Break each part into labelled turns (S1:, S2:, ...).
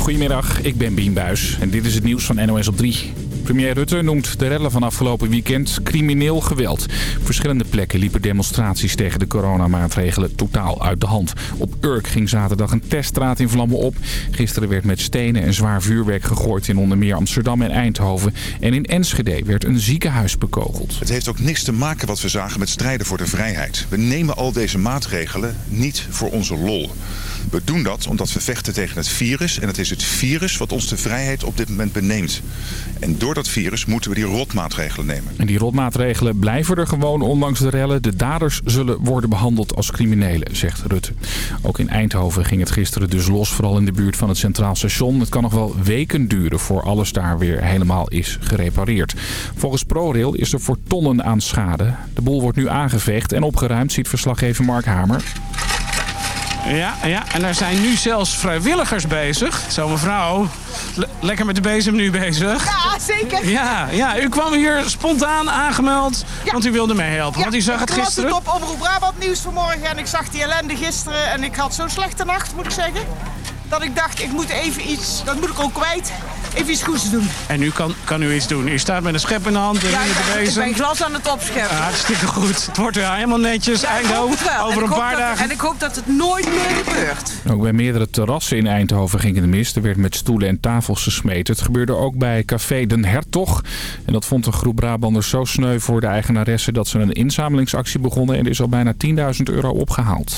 S1: Goedemiddag, ik ben Bien Buis en dit is het nieuws van NOS op 3. Premier Rutte noemt de rellen van afgelopen weekend crimineel geweld. Verschillende plekken liepen demonstraties tegen de coronamaatregelen totaal uit de hand. Op Urk ging zaterdag een teststraat in vlammen op. Gisteren werd met stenen en zwaar vuurwerk gegooid in onder meer Amsterdam en Eindhoven. En in Enschede werd een ziekenhuis bekogeld.
S2: Het heeft ook niks te maken wat we zagen met strijden voor de vrijheid. We nemen al deze maatregelen niet voor onze lol. We doen dat omdat we vechten tegen het virus. En het is het virus wat ons de vrijheid op dit moment beneemt. En door dat virus moeten we die rotmaatregelen nemen.
S1: En die rotmaatregelen blijven er gewoon ondanks de rellen. De daders zullen worden behandeld als criminelen, zegt Rutte. Ook in Eindhoven ging het gisteren dus los, vooral in de buurt van het Centraal Station. Het kan nog wel weken duren voor alles daar weer helemaal is gerepareerd. Volgens ProRail is er voor tonnen aan schade. De boel wordt nu aangeveegd en opgeruimd, ziet verslaggever Mark Hamer.
S3: Ja, ja, en er zijn nu zelfs vrijwilligers bezig. Zo mevrouw, le- lekker met de bezem nu bezig.
S4: Ja, zeker.
S3: Ja, ja, u kwam hier spontaan aangemeld,
S4: Ja.
S3: want u wilde meehelpen. want u zag het
S4: ik las
S3: gisteren.
S4: het op Omroep Brabant nieuws vanmorgen en ik zag die ellende gisteren. En ik had zo'n slechte nacht, moet ik zeggen. Dat ik dacht, ik moet even iets, dat moet ik ook kwijt, even iets goeds doen.
S3: En nu kan, kan u iets doen. U staat met een schep in de hand en
S4: Ja, ik ben glas aan het opscheppen.
S3: Ja, hartstikke goed. Het wordt weer helemaal netjes.
S4: Ja,
S3: Eindhoven, over een paar
S4: dat-
S3: dagen.
S4: En ik hoop dat het nooit meer gebeurt.
S1: Ook bij meerdere terrassen in Eindhoven ging het mis. Er werd met stoelen en tafels gesmeten. Het gebeurde ook bij Café Den Hertog. En dat vond een groep Brabanders zo sneu voor de eigenaresse... dat ze een inzamelingsactie begonnen en er is al bijna 10.000 euro opgehaald.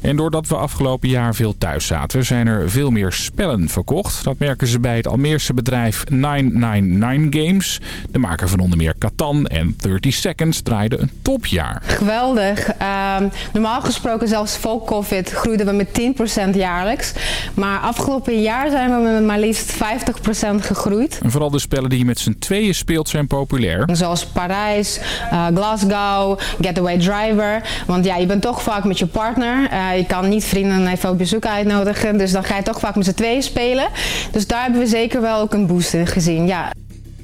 S1: En doordat we afgelopen jaar veel thuis zaten... zijn er veel meer spellen verkocht. Dat merken ze bij het Almeerse bedrijf 999 Games. De maker van onder meer Catan en 30 Seconds draaide een topjaar.
S5: Geweldig. Ehm, normaal gesproken, zelfs voor COVID, groeiden we met 10% jaarlijks. Maar afgelopen jaar zijn we met maar liefst 50% gegroeid.
S1: En vooral de spellen die je met z'n tweeën speelt zijn populair.
S5: Zoals Parijs, eh, Glasgow, Getaway Driver. Want ja, je bent toch vaak met je partner. Eh, je kan niet vrienden even op bezoek uitnodigen. Dus dan ga je toch vaak met z'n tweeën spelen. Dus daar hebben we zeker wel ook een boost in gezien. Ja,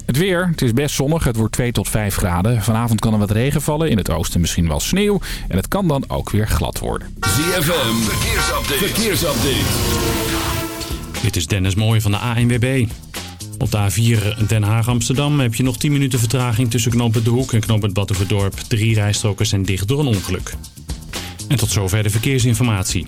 S1: Het weer, het is best zonnig. Het wordt 2 tot 5 graden. Vanavond kan er wat regen vallen. In het oosten misschien wel sneeuw. En het kan dan ook weer glad worden.
S6: ZFM, verkeersupdate. verkeersupdate.
S7: Dit is Dennis Mooij van de ANWB. Op de A4 Den Haag-Amsterdam heb je nog 10 minuten vertraging tussen knooppunt De Hoek en knooppunt Battenverdorp. Drie rijstroken zijn dicht door een ongeluk. En tot zover de verkeersinformatie.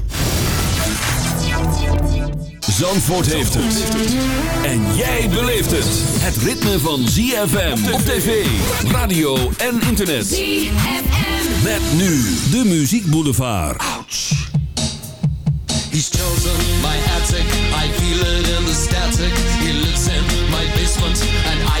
S6: Zandvoort heeft het. En jij beleeft het. Het ritme van ZFM op tv, radio en internet. ZFM. Met nu de Muziek Boulevard.
S8: He's chosen my attic, I feel it in the static. He lives in my basement, and I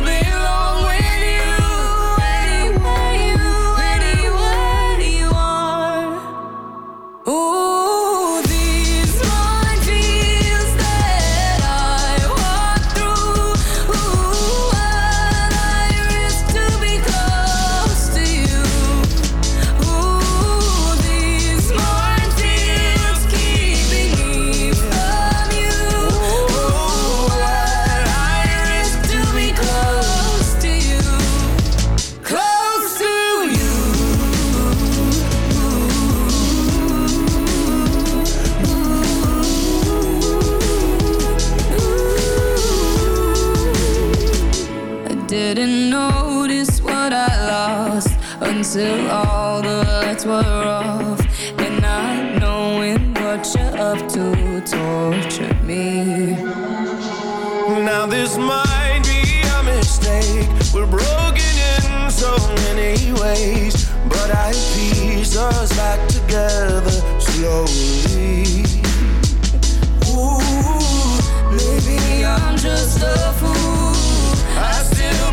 S9: I the lights were off. And not knowing what you're up to tortured me.
S10: Now this might be a mistake. We're broken in so many ways, but I piece us back together slowly.
S9: Ooh, maybe I'm just a fool. I still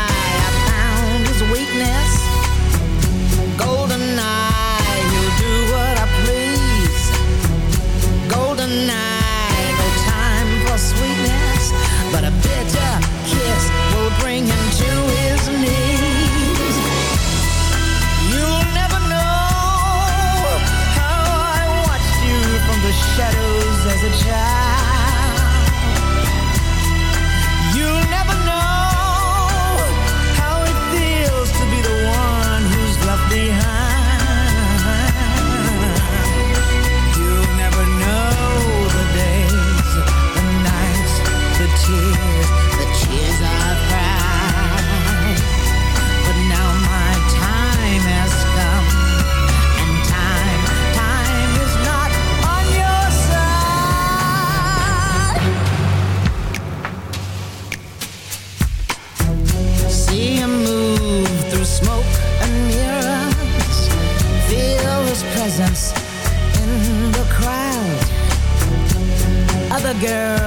S10: girl.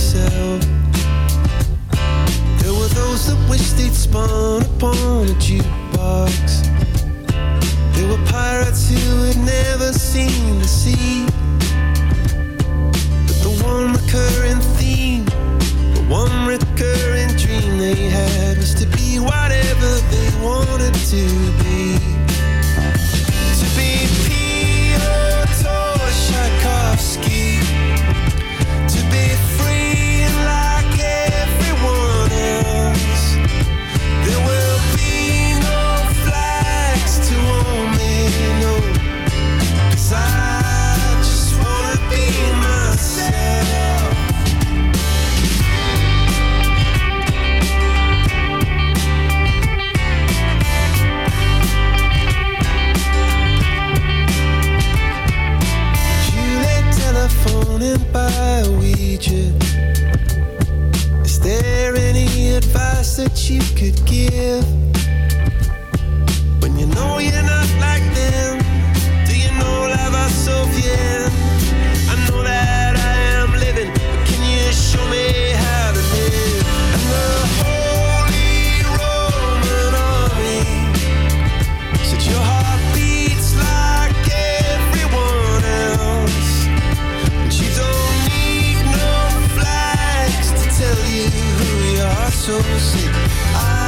S10: myself. So say, I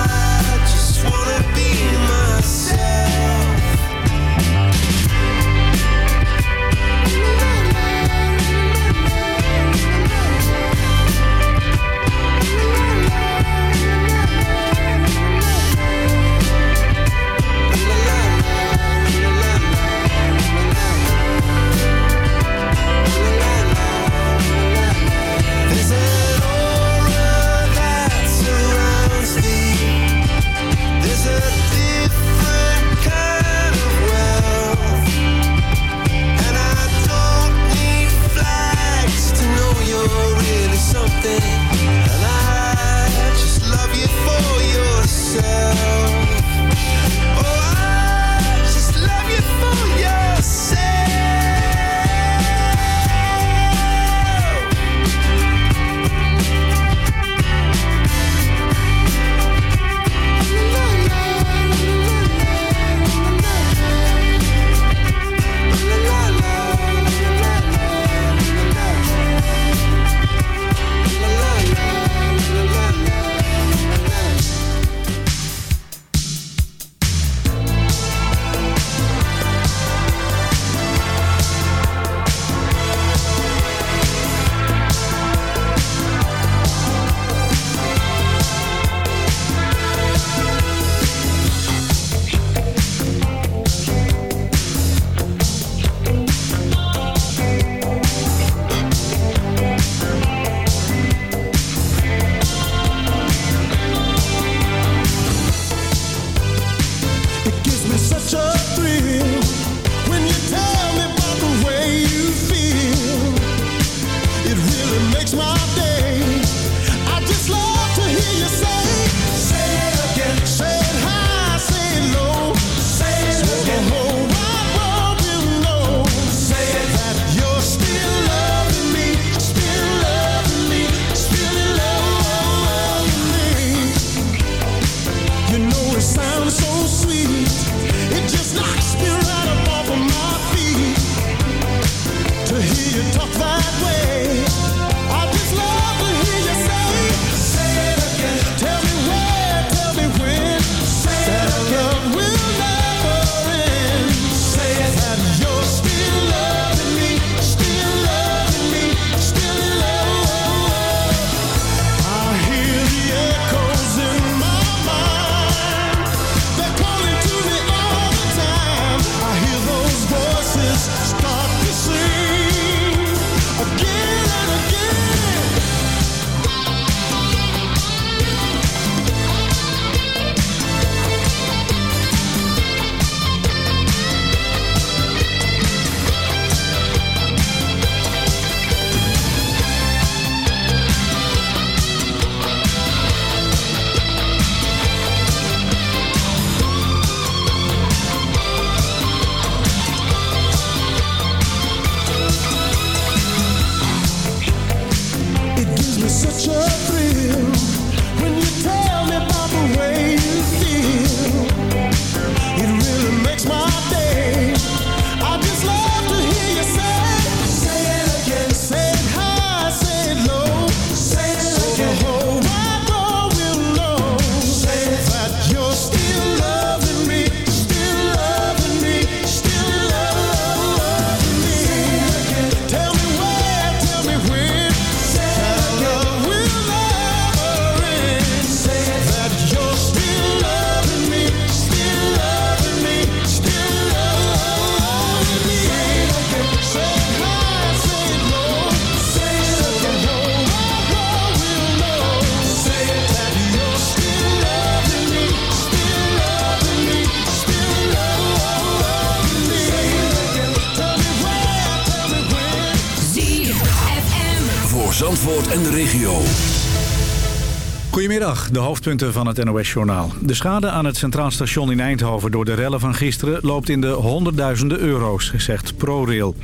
S6: de
S11: hoofdpunten van het NOS-journaal. De schade aan het Centraal Station in Eindhoven door de rellen van gisteren... loopt in de honderdduizenden euro's, zegt ProRail.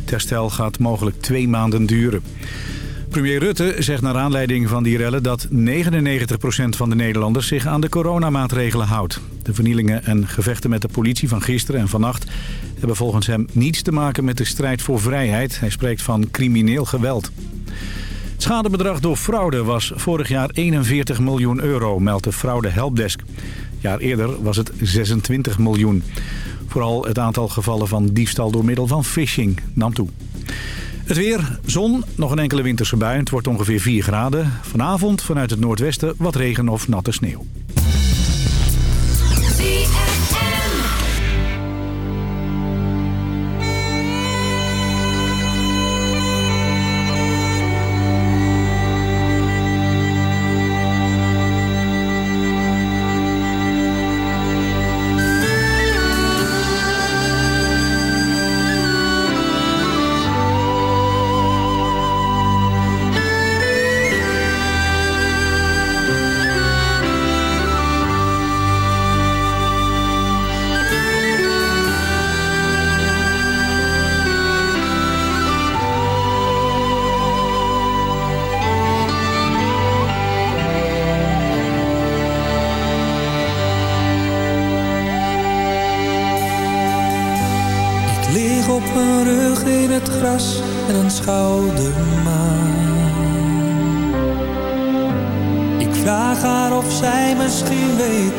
S11: Het herstel gaat mogelijk twee maanden duren. Premier Rutte zegt naar aanleiding van die rellen... dat 99% van de Nederlanders zich aan de coronamaatregelen houdt. De vernielingen en gevechten met de politie van gisteren en vannacht... hebben volgens hem niets te maken met de strijd voor vrijheid. Hij spreekt van crimineel geweld. Het schadebedrag door fraude was vorig jaar 41 miljoen euro, meldt de fraude helpdesk. Een jaar eerder was het 26 miljoen. Vooral het aantal gevallen van diefstal door middel van phishing nam toe. Het weer, zon, nog een enkele winterse bui. Het wordt ongeveer 4 graden. Vanavond vanuit het noordwesten wat regen of natte sneeuw.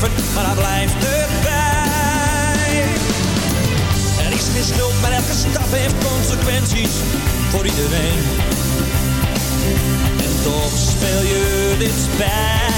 S12: maar hij blijft erbij. Er is geen schuld, maar elke stap heeft consequenties voor iedereen. En toch speel je dit spel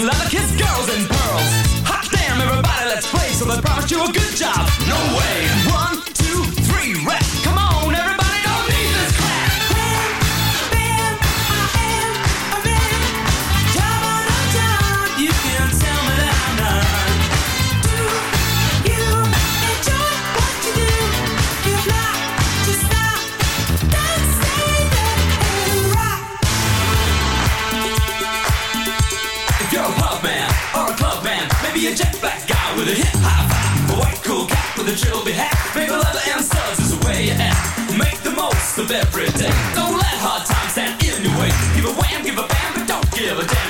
S13: and
S9: leather kiss girls and pearls. Hot damn, everybody, let's play. So I promised you a good job. the be leather, and is the way you act. Make the most of every day. Don't let hard times stand in your way. Give a wham, give a bam, but don't give a damn.